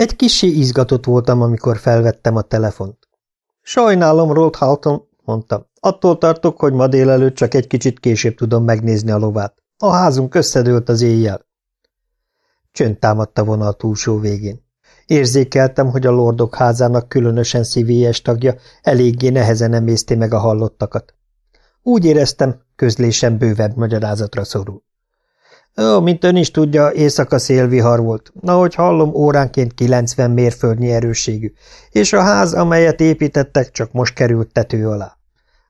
Egy kissé izgatott voltam, amikor felvettem a telefont. Sajnálom, Rolt Halton, mondtam. Attól tartok, hogy ma délelőtt csak egy kicsit később tudom megnézni a lovát. A házunk összedőlt az éjjel. Csönd támadt a vonal túlsó végén. Érzékeltem, hogy a lordok házának különösen szívélyes tagja eléggé nehezen emészti meg a hallottakat. Úgy éreztem, közlésem bővebb magyarázatra szorul. Ó, mint ön is tudja, éjszaka szélvihar volt. Na, hogy hallom, óránként 90 mérföldnyi erősségű, és a ház, amelyet építettek, csak most került tető alá.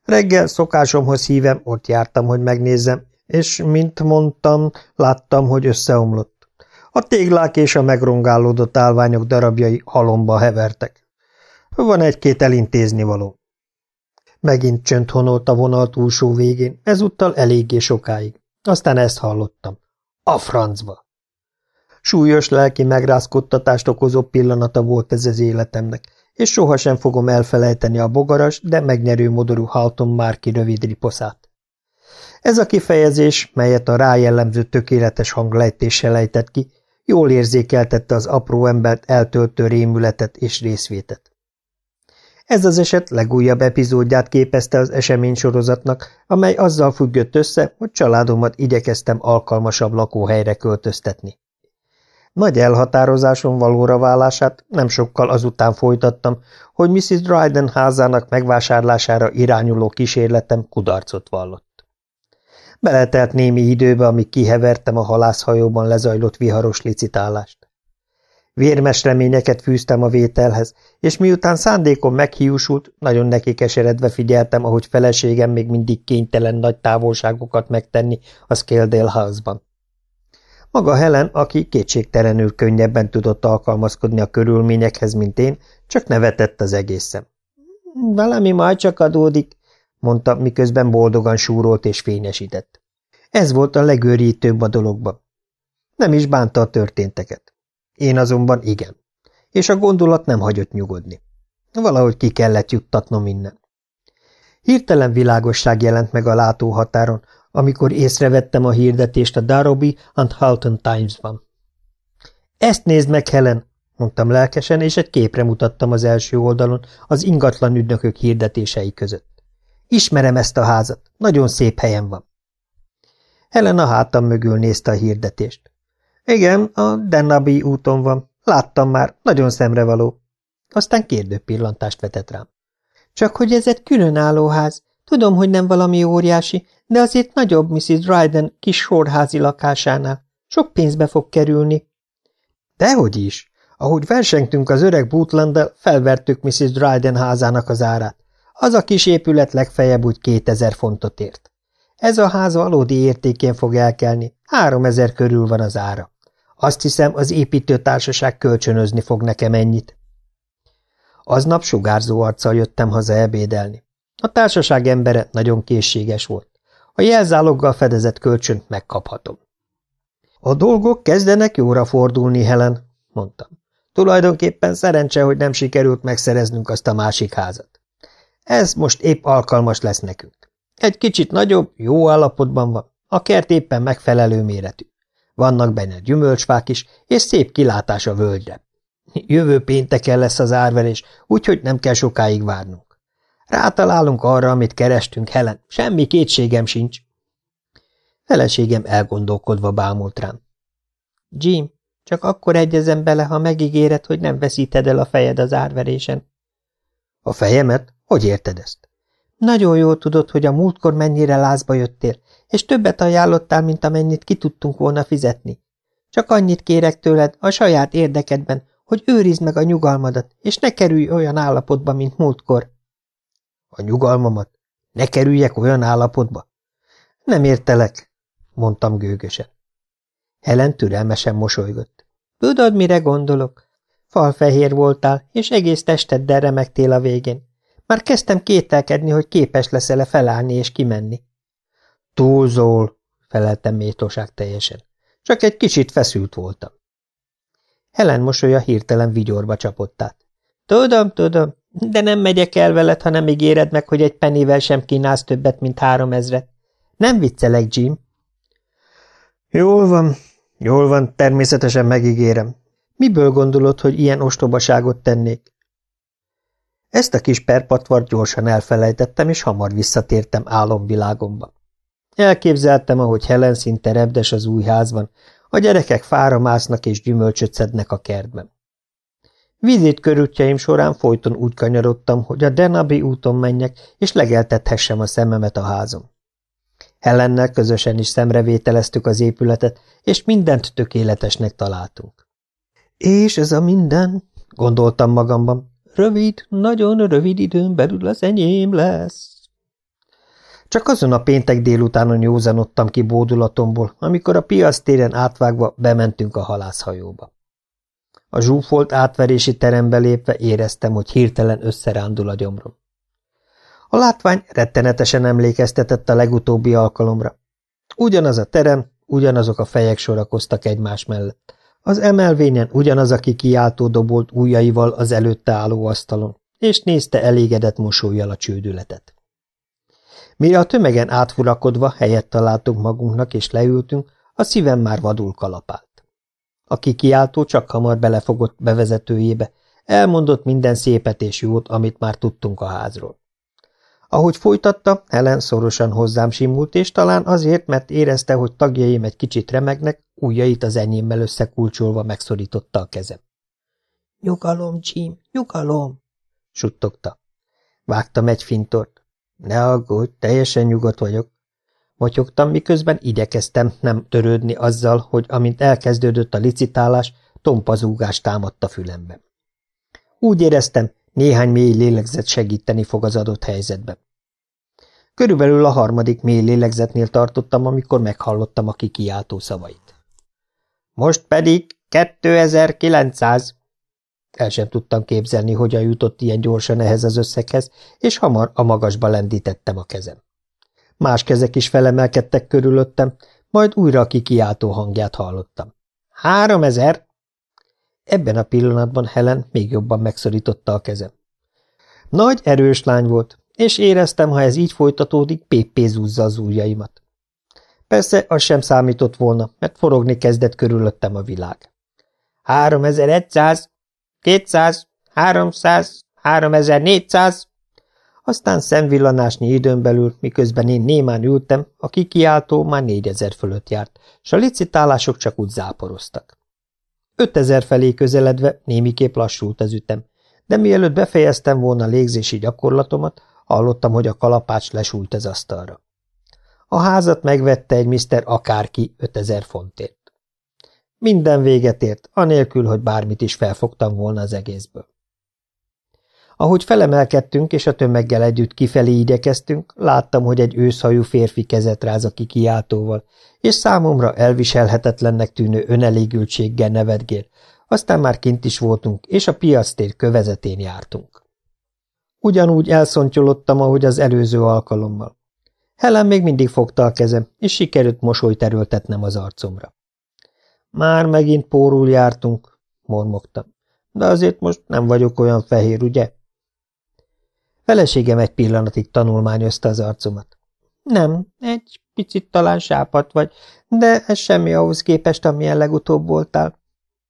Reggel szokásomhoz hívem, ott jártam, hogy megnézzem, és, mint mondtam, láttam, hogy összeomlott. A téglák és a megrongálódott állványok darabjai halomba hevertek. Van egy-két elintézni való. Megint csönd honolt a vonal túlsó végén, ezúttal eléggé sokáig. Aztán ezt hallottam. A francba! Súlyos lelki megrázkodtatást okozó pillanata volt ez az életemnek, és sohasem fogom elfelejteni a bogaras, de megnyerő modorú Halton Márki rövid riposzát. Ez a kifejezés, melyet a rájellemző tökéletes hanglejtéssel ejtett ki, jól érzékeltette az apró embert eltöltő rémületet és részvétet. Ez az eset legújabb epizódját képezte az eseménysorozatnak, amely azzal függött össze, hogy családomat igyekeztem alkalmasabb lakóhelyre költöztetni. Nagy elhatározáson valóra válását nem sokkal azután folytattam, hogy Mrs. Dryden házának megvásárlására irányuló kísérletem kudarcot vallott. Beletelt némi időbe, amíg kihevertem a halászhajóban lezajlott viharos licitálást. Vérmes reményeket fűztem a vételhez, és miután szándékom meghiúsult, nagyon neki keseredve figyeltem, ahogy feleségem még mindig kénytelen nagy távolságokat megtenni a Scaledale House-ban. Maga Helen, aki kétségtelenül könnyebben tudott alkalmazkodni a körülményekhez, mint én, csak nevetett az egészem. Valami majd csak adódik, mondta, miközben boldogan súrolt és fényesített. Ez volt a legőrítőbb a dologban. Nem is bánta a történteket. Én azonban igen. És a gondolat nem hagyott nyugodni. Valahogy ki kellett juttatnom innen. Hirtelen világosság jelent meg a látóhatáron, amikor észrevettem a hirdetést a Darobi and Halton Times-ban. Ezt nézd meg, Helen, mondtam lelkesen, és egy képre mutattam az első oldalon az ingatlan ügynökök hirdetései között. Ismerem ezt a házat, nagyon szép helyen van. Helen a hátam mögül nézte a hirdetést. Igen, a Dennabi úton van. Láttam már, nagyon szemrevaló. Aztán kérdő pillantást vetett rám. Csak hogy ez egy különálló ház. Tudom, hogy nem valami óriási, de azért nagyobb Mrs. Dryden kis sorházi lakásánál. Sok pénzbe fog kerülni. Dehogy is. Ahogy versengtünk az öreg bootland felvertük Mrs. Dryden házának az árát. Az a kis épület legfeljebb úgy kétezer fontot ért. Ez a ház valódi értékén fog elkelni, háromezer körül van az ára. Azt hiszem, az építőtársaság kölcsönözni fog nekem ennyit. Aznap sugárzó arccal jöttem haza ebédelni. A társaság embere nagyon készséges volt. A jelzáloggal fedezett kölcsönt megkaphatom. A dolgok kezdenek jóra fordulni, Helen, mondtam. Tulajdonképpen szerencse, hogy nem sikerült megszereznünk azt a másik házat. Ez most épp alkalmas lesz nekünk. Egy kicsit nagyobb, jó állapotban van, a kert éppen megfelelő méretű. Vannak benne gyümölcsfák is, és szép kilátás a völgyre. Jövő pénteken lesz az árverés, úgyhogy nem kell sokáig várnunk. Rátalálunk arra, amit kerestünk, Helen, semmi kétségem sincs. Feleségem elgondolkodva bámult rám. Jim, csak akkor egyezem bele, ha megígéred, hogy nem veszíted el a fejed az árverésen. A fejemet? Hogy érted ezt? Nagyon jól tudod, hogy a múltkor mennyire lázba jöttél, és többet ajánlottál, mint amennyit ki tudtunk volna fizetni. Csak annyit kérek tőled a saját érdekedben, hogy őrizd meg a nyugalmadat, és ne kerülj olyan állapotba, mint múltkor. A nyugalmamat? Ne kerüljek olyan állapotba? Nem értelek, mondtam gőgösen. Helen türelmesen mosolygott. Tudod, mire gondolok? Falfehér voltál, és egész testeddel remektél a végén. Már kezdtem kételkedni, hogy képes leszel-e felállni és kimenni. Túlzol, feleltem métoság teljesen. Csak egy kicsit feszült voltam. Helen mosolya hirtelen vigyorba csapott át. Tudom, tudom, de nem megyek el veled, ha nem ígéred meg, hogy egy pennivel sem kínálsz többet, mint három ezret. Nem viccelek, Jim. Jól van, jól van, természetesen megígérem. Miből gondolod, hogy ilyen ostobaságot tennék? Ezt a kis perpatvart gyorsan elfelejtettem, és hamar visszatértem álomvilágomba. Elképzeltem, ahogy Helen szinte repdes az új házban, a gyerekek fára másznak és gyümölcsöt szednek a kertben. Vizét körültjeim során folyton úgy kanyarodtam, hogy a Denabi úton menjek, és legeltethessem a szememet a házon. Hellennel közösen is szemrevételeztük az épületet, és mindent tökéletesnek találtunk. És ez a minden, gondoltam magamban, rövid, nagyon rövid időn belül az enyém lesz. Csak azon a péntek délutánon józanodtam ki bódulatomból, amikor a piasztéren átvágva bementünk a halászhajóba. A zsúfolt átverési terembe lépve éreztem, hogy hirtelen összerándul a gyomrom. A látvány rettenetesen emlékeztetett a legutóbbi alkalomra. Ugyanaz a terem, ugyanazok a fejek sorakoztak egymás mellett. Az emelvényen ugyanaz, aki kiáltó dobolt ujjaival az előtte álló asztalon, és nézte elégedett mosolyjal a csődületet. Mire a tömegen átfurakodva helyet találtunk magunknak és leültünk, a szívem már vadul kalapált. A kikiáltó csak hamar belefogott bevezetőjébe, elmondott minden szépet és jót, amit már tudtunk a házról. Ahogy folytatta, Helen szorosan hozzám simult, és talán azért, mert érezte, hogy tagjaim egy kicsit remegnek, ujjait az enyémmel összekulcsolva megszorította a kezem. – Nyugalom, Jim, nyugalom! – suttogta. Vágtam egy fintort. – Ne aggódj, teljesen nyugodt vagyok. Motyogtam, miközben igyekeztem nem törődni azzal, hogy amint elkezdődött a licitálás, tompazúgás támadta fülembe. Úgy éreztem, néhány mély lélegzet segíteni fog az adott helyzetben. Körülbelül a harmadik mély lélegzetnél tartottam, amikor meghallottam a kikiáltó szavait. Most pedig 2900! El sem tudtam képzelni, hogyan jutott ilyen gyorsan ehhez az összeghez, és hamar a magasba lendítettem a kezem. Más kezek is felemelkedtek körülöttem, majd újra a kikiáltó hangját hallottam. Három ezer! Ebben a pillanatban Helen még jobban megszorította a kezem. Nagy, erős lány volt, és éreztem, ha ez így folytatódik, péppé zúzza az ujjaimat. Persze, az sem számított volna, mert forogni kezdett körülöttem a világ. Háromezeregyszáz, kétszáz, háromszáz, háromezer-négyszáz, aztán szemvillanásnyi időn belül, miközben én némán ültem, a kikiáltó már négyezer fölött járt, s a licitálások csak úgy záporoztak. Ötezer felé közeledve némiképp lassult az ütem, de mielőtt befejeztem volna légzési gyakorlatomat, hallottam, hogy a kalapács lesújt az asztalra. A házat megvette egy Mr. akárki 5000 fontért. Minden véget ért, anélkül, hogy bármit is felfogtam volna az egészből. Ahogy felemelkedtünk és a tömeggel együtt kifelé igyekeztünk, láttam, hogy egy őszhajú férfi kezet ráz a kikiáltóval, és számomra elviselhetetlennek tűnő önelégültséggel nevetgél, aztán már kint is voltunk, és a piactér kövezetén jártunk. Ugyanúgy elszontyolottam, ahogy az előző alkalommal. Helen még mindig fogta a kezem, és sikerült mosolyt erőltetnem az arcomra. Már megint pórul jártunk, mormogtam. De azért most nem vagyok olyan fehér, ugye? Feleségem egy pillanatig tanulmányozta az arcomat. Nem, egy picit talán sápat vagy, de ez semmi ahhoz képest, amilyen legutóbb voltál.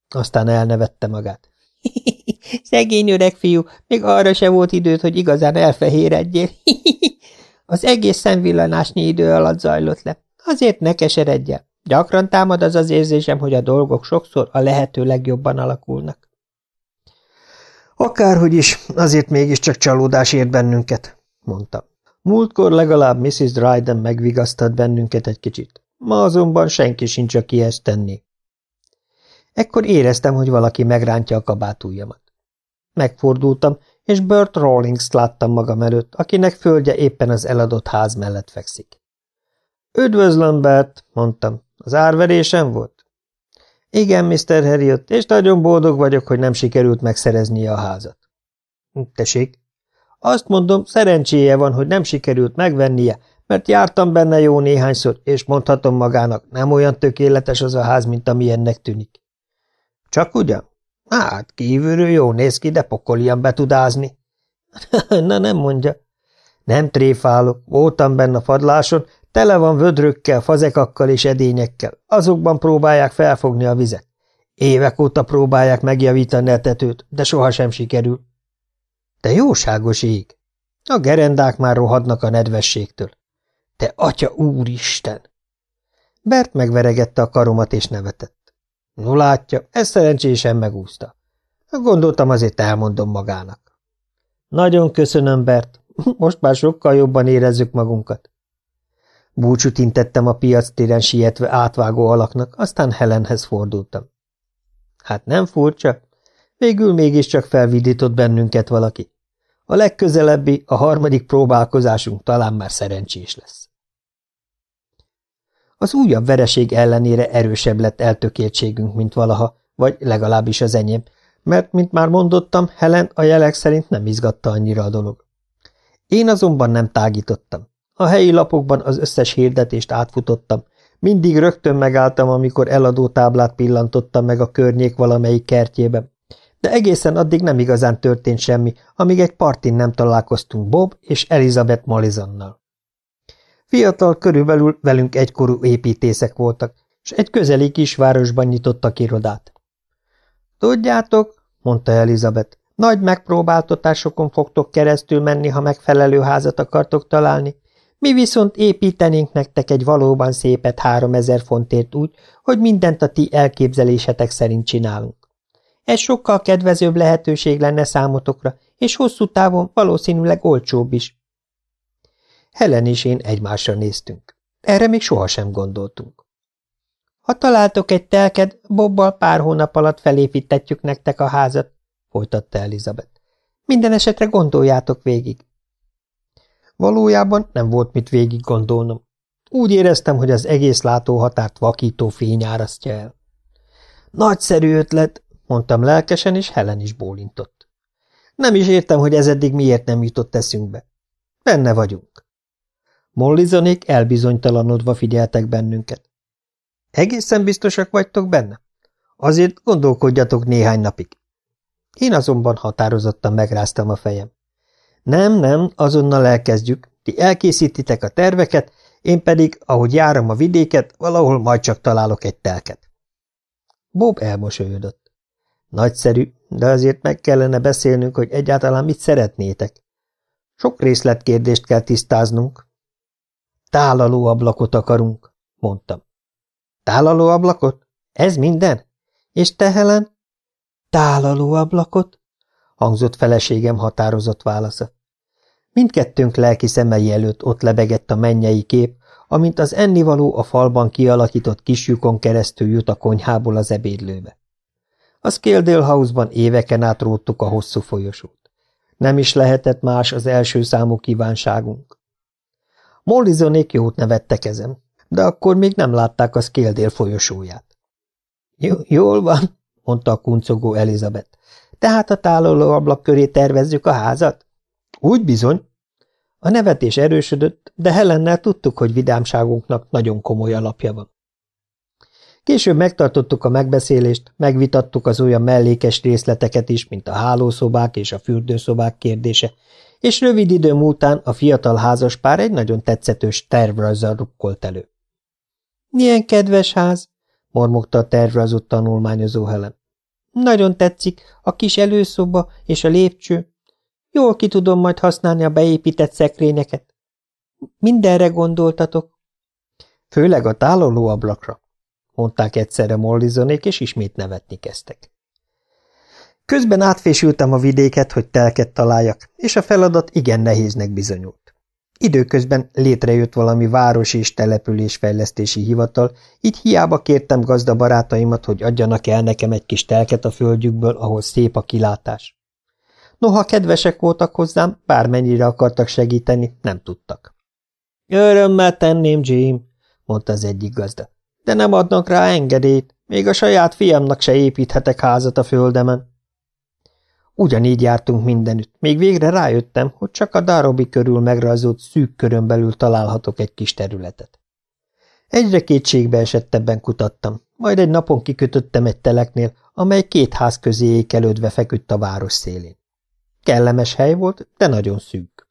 Aztán elnevette magát. Szegény öreg fiú, még arra se volt időd, hogy igazán elfehéredjél. az egész szemvillanásnyi idő alatt zajlott le. Azért ne keseredjél. Gyakran támad az az érzésem, hogy a dolgok sokszor a lehető legjobban alakulnak. Akárhogy is, azért mégiscsak csalódás ért bennünket, mondta. Múltkor legalább Mrs. Dryden megvigasztalt bennünket egy kicsit. Ma azonban senki sincs, aki ezt tenni. Ekkor éreztem, hogy valaki megrántja a kabátújamat. Megfordultam, és Bert Rawlings láttam magam előtt, akinek földje éppen az eladott ház mellett fekszik. Üdvözlöm, Bert, mondtam. Az árverésem volt? Igen, Mr. Harriot, és nagyon boldog vagyok, hogy nem sikerült megszereznie a házat. Tessék? Azt mondom, szerencséje van, hogy nem sikerült megvennie, mert jártam benne jó néhányszor, és mondhatom magának, nem olyan tökéletes az a ház, mint ami ennek tűnik. Csak ugyan? Hát, kívülről jó néz ki, de pokolian betudázni. Na, nem mondja. Nem tréfálok, voltam benne a fadláson, Tele van vödrökkel, fazekakkal és edényekkel, azokban próbálják felfogni a vizet. Évek óta próbálják megjavítani a tetőt, de sohasem sikerül. Te jóságos ég! A gerendák már rohadnak a nedvességtől. Te atya úristen! Bert megveregette a karomat és nevetett. No látja, ez szerencsésen megúszta. Gondoltam, azért elmondom magának. Nagyon köszönöm, Bert. Most már sokkal jobban érezzük magunkat. Búcsút intettem a piac téren sietve átvágó alaknak, aztán Helenhez fordultam. Hát nem furcsa? Végül mégiscsak felvidított bennünket valaki. A legközelebbi, a harmadik próbálkozásunk talán már szerencsés lesz. Az újabb vereség ellenére erősebb lett eltökéltségünk, mint valaha, vagy legalábbis az enyém, mert, mint már mondottam, Helen a jelek szerint nem izgatta annyira a dolog. Én azonban nem tágítottam. A helyi lapokban az összes hirdetést átfutottam, mindig rögtön megálltam, amikor eladó táblát pillantottam meg a környék valamelyik kertjében, de egészen addig nem igazán történt semmi, amíg egy partin nem találkoztunk Bob és Elizabeth Malizonnal. Fiatal körülbelül velünk egykorú építészek voltak, és egy közeli kisvárosban nyitottak irodát. Tudjátok, mondta Elizabeth, nagy megpróbáltatásokon fogtok keresztül menni, ha megfelelő házat akartok találni. Mi viszont építenénk nektek egy valóban szépet háromezer fontért úgy, hogy mindent a ti elképzelésetek szerint csinálunk. Ez sokkal kedvezőbb lehetőség lenne számotokra, és hosszú távon valószínűleg olcsóbb is. Helen és én egymásra néztünk. Erre még sohasem gondoltunk. Ha találtok egy telked, Bobbal pár hónap alatt felépítetjük nektek a házat, folytatta Elizabeth. Minden esetre gondoljátok végig. Valójában nem volt mit végig gondolnom. Úgy éreztem, hogy az egész látóhatárt vakító fény árasztja el. Nagyszerű ötlet, mondtam lelkesen, és Helen is bólintott. Nem is értem, hogy ez eddig miért nem jutott eszünkbe. Benne vagyunk. Mollizonék elbizonytalanodva figyeltek bennünket. Egészen biztosak vagytok benne? Azért gondolkodjatok néhány napig. Én azonban határozottan megráztam a fejem. Nem, nem, azonnal elkezdjük. Ti elkészítitek a terveket, én pedig, ahogy járom a vidéket, valahol majd csak találok egy telket. Bob elmosolyodott. Nagyszerű, de azért meg kellene beszélnünk, hogy egyáltalán mit szeretnétek. Sok részletkérdést kell tisztáznunk. Tálaló ablakot akarunk, mondtam. Tálaló ablakot? Ez minden? És te, Helen? Tálaló ablakot? hangzott feleségem határozott válasza. Mindkettőnk lelki szemei előtt ott lebegett a mennyei kép, amint az ennivaló a falban kialakított kisjukon keresztül jut a konyhából az ebédlőbe. A Scaledale House-ban éveken át róttuk a hosszú folyosót. Nem is lehetett más az első számú kívánságunk. Mollizonék jót nevettek ezen, de akkor még nem látták a Scaledale folyosóját. – Jól van, mondta a kuncogó Elizabeth. Tehát a tálaló ablak köré tervezzük a házat? Úgy bizony. A nevetés erősödött, de Helennel tudtuk, hogy vidámságunknak nagyon komoly alapja van. Később megtartottuk a megbeszélést, megvitattuk az olyan mellékes részleteket is, mint a hálószobák és a fürdőszobák kérdése, és rövid idő múltán a fiatal házas pár egy nagyon tetszetős tervrajzzal rukkolt elő. – Milyen kedves ház! – mormogta a tervrajzot tanulmányozó Helen. – Nagyon tetszik, a kis előszoba és a lépcső. Jól ki tudom majd használni a beépített szekrényeket. Mindenre gondoltatok? Főleg a tálaló ablakra, mondták egyszerre Mollizonék, és ismét nevetni kezdtek. Közben átfésültem a vidéket, hogy telket találjak, és a feladat igen nehéznek bizonyult. Időközben létrejött valami város és településfejlesztési hivatal, így hiába kértem gazda barátaimat, hogy adjanak el nekem egy kis telket a földjükből, ahol szép a kilátás. Noha kedvesek voltak hozzám, bármennyire akartak segíteni, nem tudtak. Örömmel tenném, Jim, mondta az egyik gazda. De nem adnak rá engedélyt, még a saját fiamnak se építhetek házat a földemen. Ugyanígy jártunk mindenütt, még végre rájöttem, hogy csak a Darobi körül megrajzolt szűk körön belül találhatok egy kis területet. Egyre kétségbe esettebben kutattam, majd egy napon kikötöttem egy teleknél, amely két ház közé ékelődve feküdt a város szélén. Kellemes hely volt, de nagyon szűk.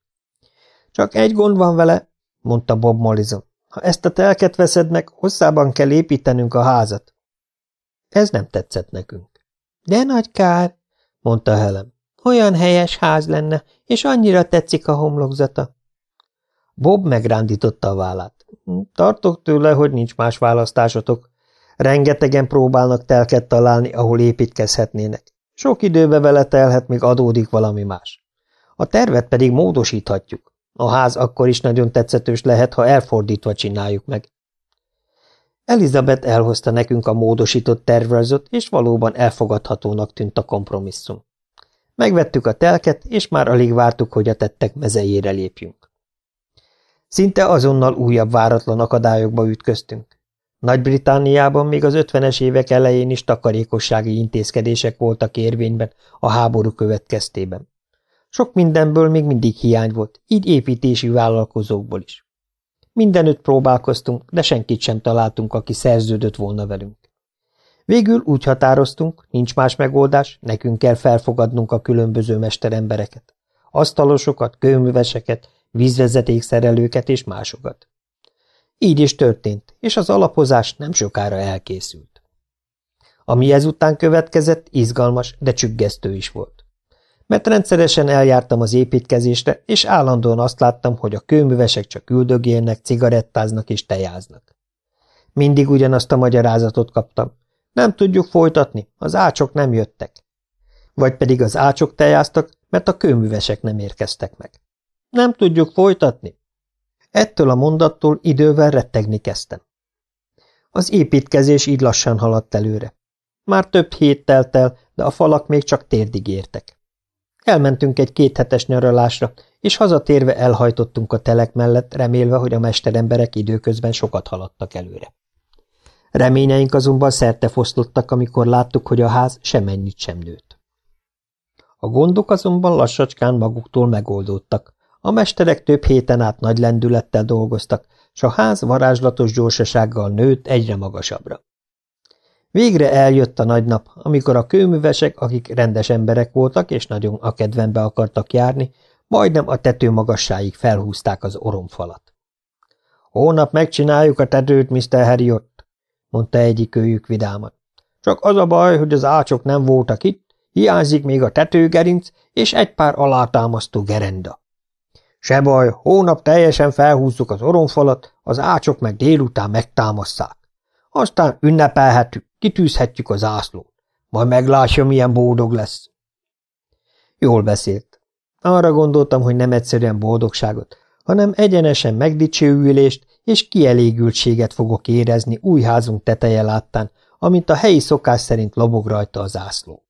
Csak egy gond van vele, mondta Bob Mollison. Ha ezt a telket veszed meg, hosszában kell építenünk a házat. Ez nem tetszett nekünk. De nagy kár, mondta Helen. Olyan helyes ház lenne, és annyira tetszik a homlokzata. Bob megrándította a vállát. Tartok tőle, hogy nincs más választásotok. Rengetegen próbálnak telket találni, ahol építkezhetnének. Sok időbe vele telhet, még adódik valami más. A tervet pedig módosíthatjuk. A ház akkor is nagyon tetszetős lehet, ha elfordítva csináljuk meg. Elizabeth elhozta nekünk a módosított tervezőt, és valóban elfogadhatónak tűnt a kompromisszum. Megvettük a telket, és már alig vártuk, hogy a tettek mezejére lépjünk. Szinte azonnal újabb váratlan akadályokba ütköztünk. Nagy-Britániában még az ötvenes évek elején is takarékossági intézkedések voltak érvényben a háború következtében. Sok mindenből még mindig hiány volt, így építési vállalkozókból is. Mindenütt próbálkoztunk, de senkit sem találtunk, aki szerződött volna velünk. Végül úgy határoztunk, nincs más megoldás, nekünk kell felfogadnunk a különböző mesterembereket. Asztalosokat, kőműveseket, vízvezetékszerelőket és másokat. Így is történt, és az alapozás nem sokára elkészült. Ami ezután következett, izgalmas, de csüggesztő is volt. Mert rendszeresen eljártam az építkezésre, és állandóan azt láttam, hogy a kőművesek csak üldögélnek, cigarettáznak és tejáznak. Mindig ugyanazt a magyarázatot kaptam. Nem tudjuk folytatni, az ácsok nem jöttek. Vagy pedig az ácsok tejáztak, mert a kőművesek nem érkeztek meg. Nem tudjuk folytatni, Ettől a mondattól idővel rettegni kezdtem. Az építkezés így lassan haladt előre. Már több hét telt el, de a falak még csak térdig értek. Elmentünk egy kéthetes nyaralásra, és hazatérve elhajtottunk a telek mellett, remélve, hogy a mesteremberek időközben sokat haladtak előre. Reményeink azonban szerte foszlottak, amikor láttuk, hogy a ház semennyit sem nőtt. A gondok azonban lassacskán maguktól megoldódtak, a mesterek több héten át nagy lendülettel dolgoztak, s a ház varázslatos gyorsasággal nőtt egyre magasabbra. Végre eljött a nagy nap, amikor a kőművesek, akik rendes emberek voltak és nagyon a kedvenbe akartak járni, majdnem a tető magassáig felhúzták az oromfalat. Hónap megcsináljuk a tetőt, Mr. Harriot, mondta egyik őjük vidáman. Csak az a baj, hogy az ácsok nem voltak itt, hiányzik még a tetőgerinc és egy pár alátámasztó gerenda. Se baj, hónap teljesen felhúzzuk az oromfalat, az ácsok meg délután megtámasszák. Aztán ünnepelhetjük, kitűzhetjük az ászlót. Majd meglátja, milyen boldog lesz. Jól beszélt. Arra gondoltam, hogy nem egyszerűen boldogságot, hanem egyenesen megdicsőülést és kielégültséget fogok érezni új házunk teteje láttán, amint a helyi szokás szerint lobog rajta az ászló.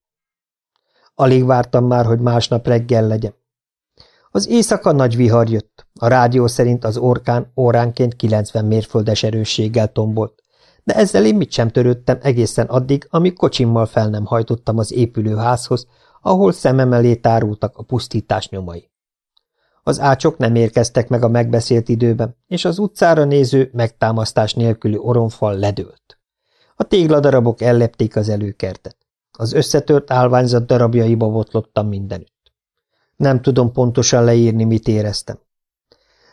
Alig vártam már, hogy másnap reggel legyen. Az éjszaka nagy vihar jött. A rádió szerint az orkán óránként 90 mérföldes erősséggel tombolt. De ezzel én mit sem törődtem egészen addig, amíg kocsimmal fel nem hajtottam az épülő házhoz, ahol szemem elé tárultak a pusztítás nyomai. Az ácsok nem érkeztek meg a megbeszélt időben, és az utcára néző, megtámasztás nélküli oromfal ledőlt. A tégladarabok ellepték az előkertet. Az összetört állványzat darabjaiba botlottam mindenütt. Nem tudom pontosan leírni, mit éreztem.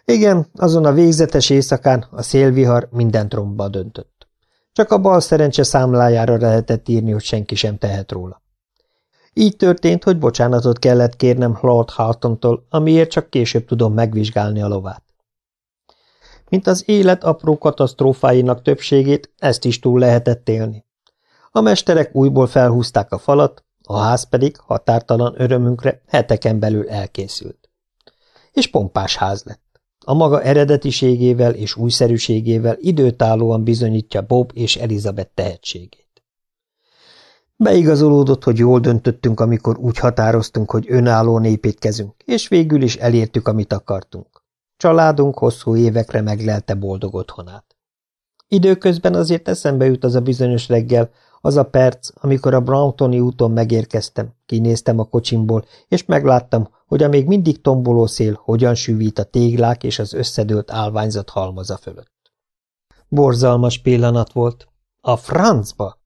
Igen, azon a végzetes éjszakán a szélvihar mindent romba döntött. Csak a bal szerencse számlájára lehetett írni, hogy senki sem tehet róla. Így történt, hogy bocsánatot kellett kérnem Lord Haltontól, amiért csak később tudom megvizsgálni a lovát. Mint az élet apró katasztrófáinak többségét, ezt is túl lehetett élni. A mesterek újból felhúzták a falat, a ház pedig határtalan örömünkre heteken belül elkészült. És pompás ház lett. A maga eredetiségével és újszerűségével időtállóan bizonyítja Bob és Elizabeth tehetségét. Beigazolódott, hogy jól döntöttünk, amikor úgy határoztunk, hogy önállóan építkezünk, és végül is elértük, amit akartunk. Családunk hosszú évekre meglelte boldog otthonát. Időközben azért eszembe jut az a bizonyos reggel, az a perc, amikor a Browntoni úton megérkeztem, kinéztem a kocsimból, és megláttam, hogy a még mindig tomboló szél hogyan sűvít a téglák és az összedőlt állványzat halmaza fölött. Borzalmas pillanat volt. A francba!